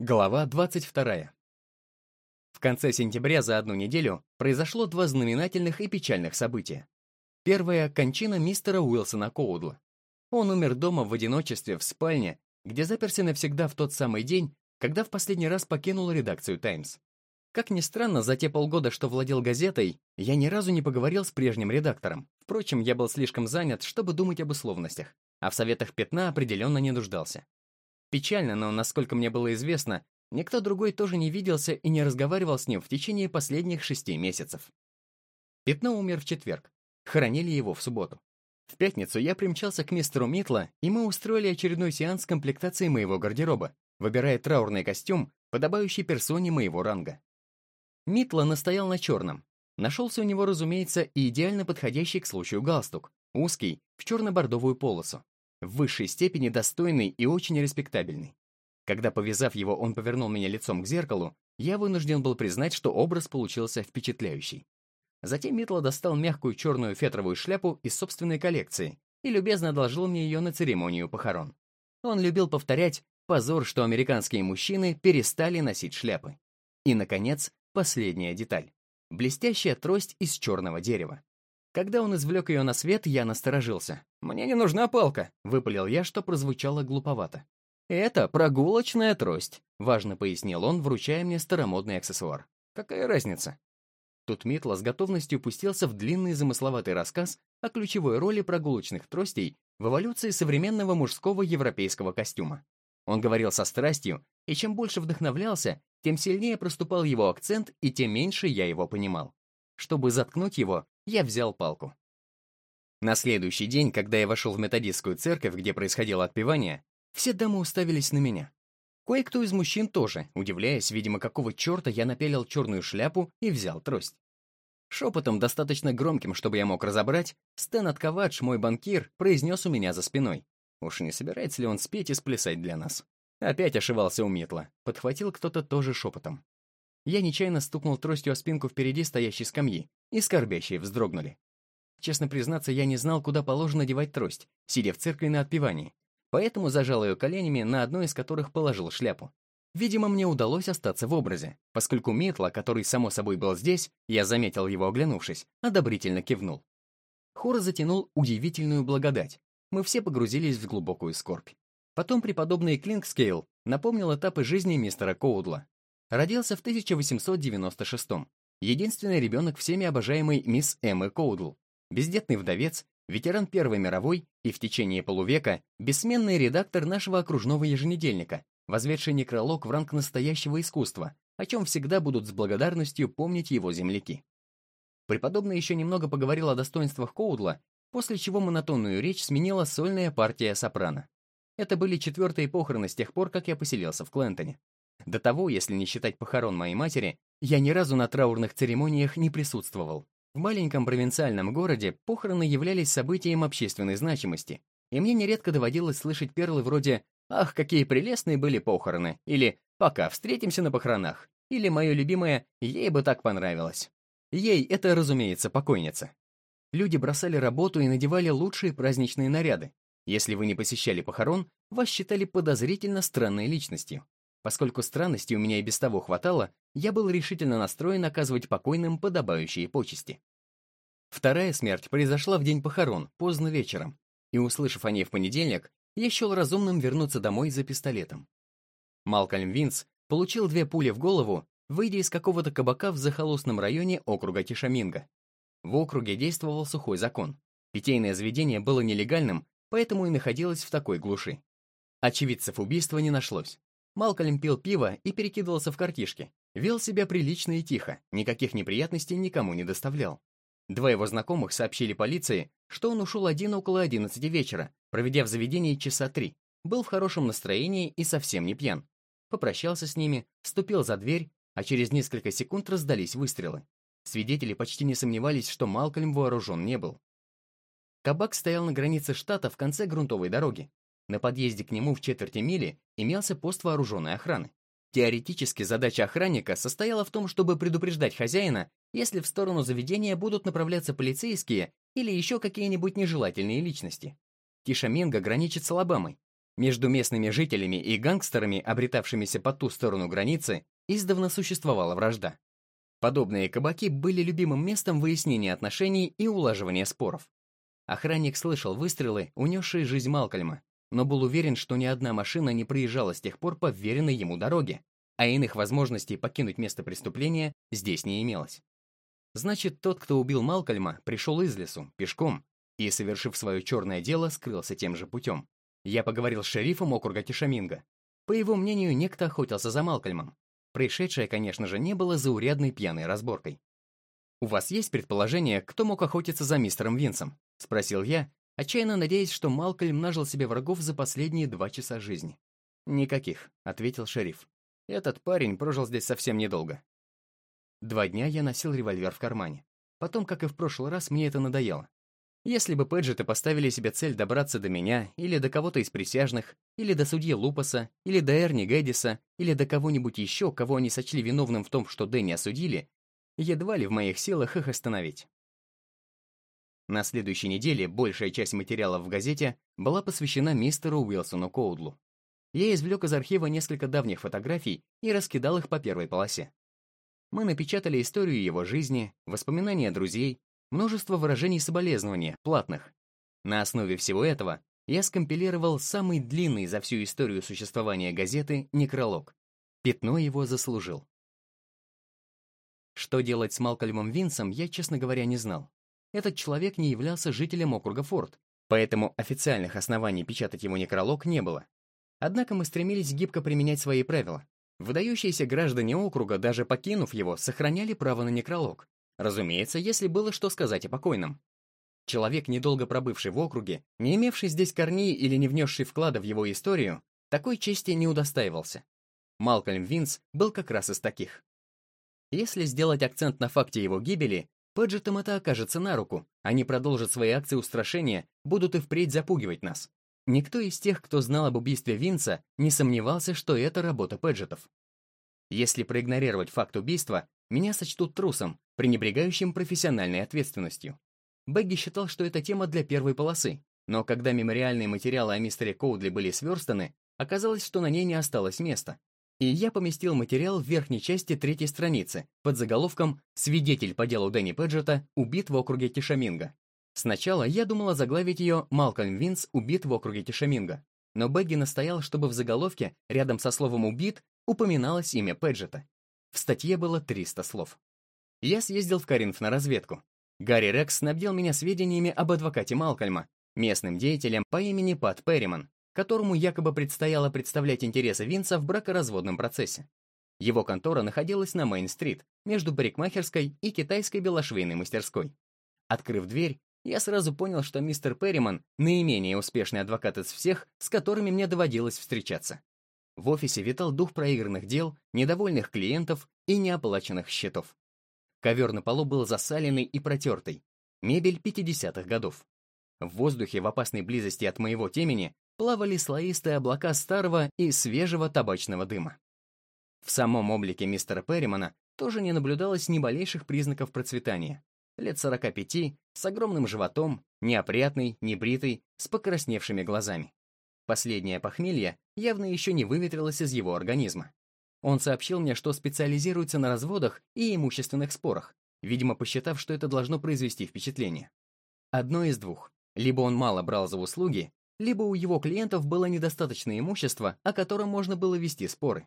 Глава 22. В конце сентября за одну неделю произошло два знаменательных и печальных события. Первое — кончина мистера Уилсона Коудла. Он умер дома в одиночестве в спальне, где заперся навсегда в тот самый день, когда в последний раз покинул редакцию «Таймс». Как ни странно, за те полгода, что владел газетой, я ни разу не поговорил с прежним редактором. Впрочем, я был слишком занят, чтобы думать об условностях, а в советах пятна определенно не нуждался. Печально, но, насколько мне было известно, никто другой тоже не виделся и не разговаривал с ним в течение последних шести месяцев. Пятно умер в четверг. Хоронили его в субботу. В пятницу я примчался к мистеру Митла, и мы устроили очередной сеанс комплектации моего гардероба, выбирая траурный костюм, подобающий персоне моего ранга. Митла настоял на черном. Нашелся у него, разумеется, и идеально подходящий к случаю галстук, узкий, в черно-бордовую полосу в высшей степени достойный и очень респектабельный. Когда, повязав его, он повернул меня лицом к зеркалу, я вынужден был признать, что образ получился впечатляющий. Затем Митла достал мягкую черную фетровую шляпу из собственной коллекции и любезно одолжил мне ее на церемонию похорон. Он любил повторять «позор, что американские мужчины перестали носить шляпы». И, наконец, последняя деталь. Блестящая трость из черного дерева. Когда он извлек ее на свет, я насторожился. «Мне не нужна палка», — выпалил я, что прозвучало глуповато. «Это прогулочная трость», — важно пояснил он, вручая мне старомодный аксессуар. «Какая разница?» Тут Митла с готовностью пустился в длинный замысловатый рассказ о ключевой роли прогулочных тростей в эволюции современного мужского европейского костюма. Он говорил со страстью, и чем больше вдохновлялся, тем сильнее проступал его акцент, и тем меньше я его понимал. Чтобы заткнуть его, я взял палку. На следующий день, когда я вошел в методистскую церковь, где происходило отпевание, все дамы уставились на меня. Кое-кто из мужчин тоже, удивляясь, видимо, какого черта я напялил черную шляпу и взял трость. Шепотом, достаточно громким, чтобы я мог разобрать, Стэн Атковадж, мой банкир, произнес у меня за спиной. Уж не собирается ли он спеть и сплясать для нас? Опять ошивался у Митла. Подхватил кто-то тоже шепотом. Я нечаянно стукнул тростью о спинку впереди стоящей скамьи, и скорбящие вздрогнули. Честно признаться, я не знал, куда положено девать трость, сидя в церкви на отпевании, поэтому зажал ее коленями, на одной из которых положил шляпу. Видимо, мне удалось остаться в образе, поскольку Митла, который, само собой, был здесь, я заметил его, оглянувшись, одобрительно кивнул. Хор затянул удивительную благодать. Мы все погрузились в глубокую скорбь. Потом преподобный Клинкскейл напомнил этапы жизни мистера Коудла, Родился в 1896 -м. Единственный ребенок всеми обожаемой мисс Эммы Коудл. Бездетный вдовец, ветеран Первой мировой и в течение полувека бессменный редактор нашего окружного еженедельника, возведший некролог в ранг настоящего искусства, о чем всегда будут с благодарностью помнить его земляки. Преподобный еще немного поговорил о достоинствах Коудла, после чего монотонную речь сменила сольная партия сопрано. Это были четвертые похороны с тех пор, как я поселился в Клентоне. До того, если не считать похорон моей матери, я ни разу на траурных церемониях не присутствовал. В маленьком провинциальном городе похороны являлись событием общественной значимости, и мне нередко доводилось слышать перлы вроде «Ах, какие прелестные были похороны!» или «Пока встретимся на похоронах!» или мое любимое «Ей бы так понравилось!» Ей — это, разумеется, покойница. Люди бросали работу и надевали лучшие праздничные наряды. Если вы не посещали похорон, вас считали подозрительно странной личностью. Поскольку странностей у меня и без того хватало, я был решительно настроен оказывать покойным подобающие почести. Вторая смерть произошла в день похорон, поздно вечером, и, услышав о ней в понедельник, я счел разумным вернуться домой за пистолетом. Малкольм Винс получил две пули в голову, выйдя из какого-то кабака в захолустном районе округа Тишаминга. В округе действовал сухой закон. Питейное заведение было нелегальным, поэтому и находилось в такой глуши. Очевидцев убийства не нашлось. Малкольм пил пиво и перекидывался в картишки. Вел себя прилично и тихо, никаких неприятностей никому не доставлял. Два его знакомых сообщили полиции, что он ушел один около 11 вечера, проведя в заведении часа три. Был в хорошем настроении и совсем не пьян. Попрощался с ними, ступил за дверь, а через несколько секунд раздались выстрелы. Свидетели почти не сомневались, что Малкольм вооружен не был. Кабак стоял на границе штата в конце грунтовой дороги. На подъезде к нему в четверти мили имелся пост вооруженной охраны. Теоретически задача охранника состояла в том, чтобы предупреждать хозяина, если в сторону заведения будут направляться полицейские или еще какие-нибудь нежелательные личности. Тишаминга граничит с Алабамой. Между местными жителями и гангстерами, обретавшимися по ту сторону границы, издавна существовала вражда. Подобные кабаки были любимым местом выяснения отношений и улаживания споров. Охранник слышал выстрелы, унесшие жизнь Малкольма, но был уверен, что ни одна машина не проезжала с тех пор по вверенной ему дороге, а иных возможностей покинуть место преступления здесь не имелось. Значит, тот, кто убил Малкольма, пришел из лесу, пешком, и, совершив свое черное дело, скрылся тем же путем. Я поговорил с шерифом округа Тишаминга. По его мнению, некто охотился за Малкольмом. Происшедшее, конечно же, не было заурядной пьяной разборкой. «У вас есть предположение, кто мог охотиться за мистером Винсом?» — спросил я, отчаянно надеясь, что Малкольм нажил себе врагов за последние два часа жизни. «Никаких», — ответил шериф. «Этот парень прожил здесь совсем недолго». Два дня я носил револьвер в кармане. Потом, как и в прошлый раз, мне это надоело. Если бы Пэджеты поставили себе цель добраться до меня, или до кого-то из присяжных, или до судьи Лупаса, или до Эрни Гэддиса, или до кого-нибудь еще, кого они сочли виновным в том, что Дэнни осудили, едва ли в моих силах их остановить. На следующей неделе большая часть материалов в газете была посвящена мистеру Уилсону Коудлу. Я извлек из архива несколько давних фотографий и раскидал их по первой полосе. Мы напечатали историю его жизни, воспоминания друзей, множество выражений соболезнования, платных. На основе всего этого я скомпилировал самый длинный за всю историю существования газеты некролог. Пятно его заслужил. Что делать с Малкольмом Винсом, я, честно говоря, не знал. Этот человек не являлся жителем округа Форд, поэтому официальных оснований печатать его некролог не было. Однако мы стремились гибко применять свои правила. Выдающиеся граждане округа, даже покинув его, сохраняли право на некролог, Разумеется, если было что сказать о покойном. Человек, недолго пробывший в округе, не имевший здесь корней или не внесший вклада в его историю, такой чести не удостаивался. Малкольм Винс был как раз из таких. Если сделать акцент на факте его гибели, Пэджетам это окажется на руку, они продолжат свои акции устрашения, будут и впредь запугивать нас. Никто из тех, кто знал об убийстве Винса, не сомневался, что это работа Пэджетов. Если проигнорировать факт убийства, меня сочтут трусом, пренебрегающим профессиональной ответственностью. Бэгги считал, что это тема для первой полосы, но когда мемориальные материалы о мистере Коудли были сверстаны, оказалось, что на ней не осталось места. И я поместил материал в верхней части третьей страницы под заголовком «Свидетель по делу Дэнни Педжета убит в округе Тишаминга». Сначала я думала заглавить ее «Малкольм Винс убит в округе Тишаминга», но Бэгги настоял, чтобы в заголовке рядом со словом «убит» упоминалось имя Педжета. В статье было 300 слов. Я съездил в Каринф на разведку. Гарри Рекс снабдил меня сведениями об адвокате Малкольма, местным деятелем по имени Пат Перриман, которому якобы предстояло представлять интересы Винса в бракоразводном процессе. Его контора находилась на Мейн-стрит, между парикмахерской и китайской белошвейной мастерской. Открыв дверь, я сразу понял, что мистер Перриман — наименее успешный адвокат из всех, с которыми мне доводилось встречаться. В офисе витал дух проигранных дел, недовольных клиентов и неоплаченных счетов. Ковер на полу был засаленный и протертый. Мебель 50-х годов. В воздухе в опасной близости от моего темени плавали слоистые облака старого и свежего табачного дыма. В самом облике мистера Перримана тоже не наблюдалось ни малейших признаков процветания. Лет 45, с огромным животом, неопрятный, небритый, с покрасневшими глазами. Последнее похмелье явно еще не выветрилось из его организма. Он сообщил мне, что специализируется на разводах и имущественных спорах, видимо, посчитав, что это должно произвести впечатление. Одно из двух. Либо он мало брал за услуги, либо у его клиентов было недостаточно имущества, о котором можно было вести споры.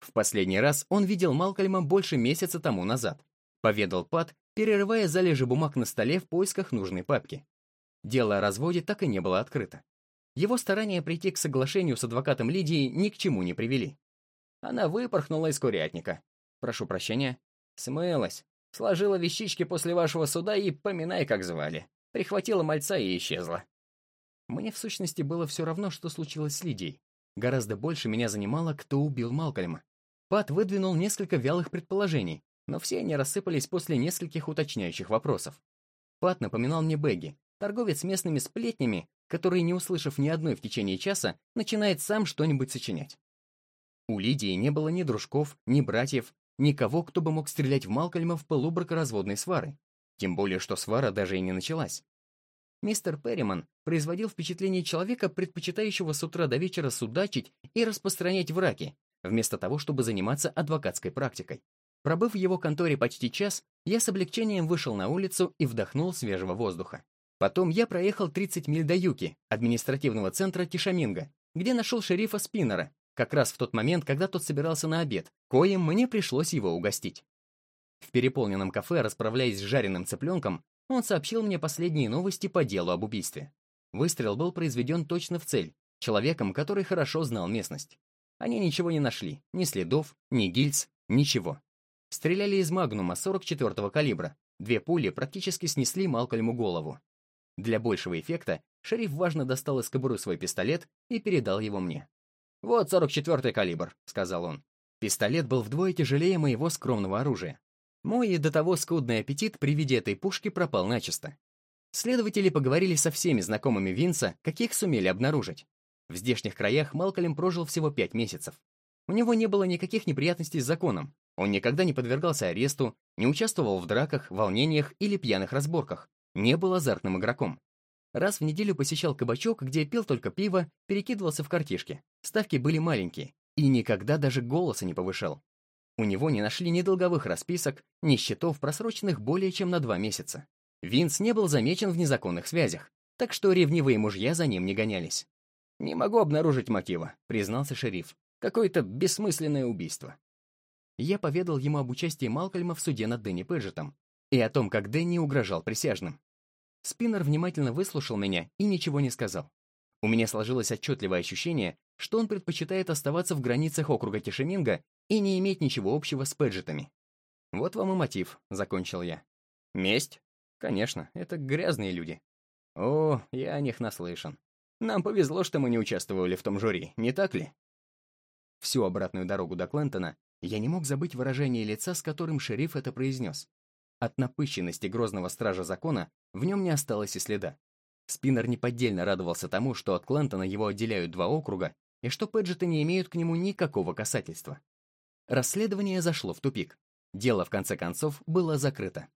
В последний раз он видел Малкольма больше месяца тому назад, поведал Пат, перерывая залежи бумаг на столе в поисках нужной папки. Дело о разводе так и не было открыто. Его старания прийти к соглашению с адвокатом Лидии ни к чему не привели. Она выпорхнула из курятника. Прошу прощения. Смылась. Сложила вещички после вашего суда и поминай, как звали. Прихватила мальца и исчезла. Мне в сущности было все равно, что случилось с Лидией. Гораздо больше меня занимало, кто убил Малкольма. Пат выдвинул несколько вялых предположений, но все они рассыпались после нескольких уточняющих вопросов. Пат напоминал мне Бэгги, торговец местными сплетнями, который, не услышав ни одной в течение часа, начинает сам что-нибудь сочинять. У Лидии не было ни дружков, ни братьев, никого, кто бы мог стрелять в Малкольма в пылу бракоразводной свары. Тем более, что свара даже и не началась. Мистер Перриман производил впечатление человека, предпочитающего с утра до вечера судачить и распространять враки, вместо того, чтобы заниматься адвокатской практикой. Пробыв в его конторе почти час, я с облегчением вышел на улицу и вдохнул свежего воздуха. Потом я проехал 30 миль до Юки, административного центра Тишаминга, где нашел шерифа Спиннера, как раз в тот момент, когда тот собирался на обед, коим мне пришлось его угостить. В переполненном кафе, расправляясь с жареным цыпленком, он сообщил мне последние новости по делу об убийстве. Выстрел был произведен точно в цель, человеком, который хорошо знал местность. Они ничего не нашли, ни следов, ни гильз, ничего. Стреляли из магнума 44-го калибра. Две пули практически снесли Малкольму голову. Для большего эффекта шериф важно достал из кобуры свой пистолет и передал его мне. «Вот 44-й калибр», — сказал он. Пистолет был вдвое тяжелее моего скромного оружия. Мой и до того скудный аппетит при виде этой пушки пропал начисто. Следователи поговорили со всеми знакомыми Винса, каких сумели обнаружить. В здешних краях Малкольм прожил всего пять месяцев. У него не было никаких неприятностей с законом. Он никогда не подвергался аресту, не участвовал в драках, волнениях или пьяных разборках, не был азартным игроком. Раз в неделю посещал кабачок, где пил только пиво, перекидывался в картишки. Ставки были маленькие, и никогда даже голоса не повышал. У него не нашли ни долговых расписок, ни счетов, просроченных более чем на два месяца. Винс не был замечен в незаконных связях, так что ревнивые мужья за ним не гонялись. «Не могу обнаружить мотива», — признался шериф. «Какое-то бессмысленное убийство». Я поведал ему об участии Малкольма в суде над Дэнни Пэджетом и о том, как Дэнни угрожал присяжным. Спиннер внимательно выслушал меня и ничего не сказал. У меня сложилось отчетливое ощущение, что он предпочитает оставаться в границах округа Тишеминга и не иметь ничего общего с Пэджетами. Вот вам и мотив, закончил я. Месть? Конечно, это грязные люди. О, я о них наслышан. Нам повезло, что мы не участвовали в том жюри, не так ли? Всю обратную дорогу до Клентона я не мог забыть выражение лица, с которым шериф это произнес. От напыщенности грозного стража закона в нем не осталось и следа. Спиннер неподдельно радовался тому, что от Клентона его отделяют два округа, и что Пэджеты не имеют к нему никакого касательства. Расследование зашло в тупик. Дело, в конце концов, было закрыто.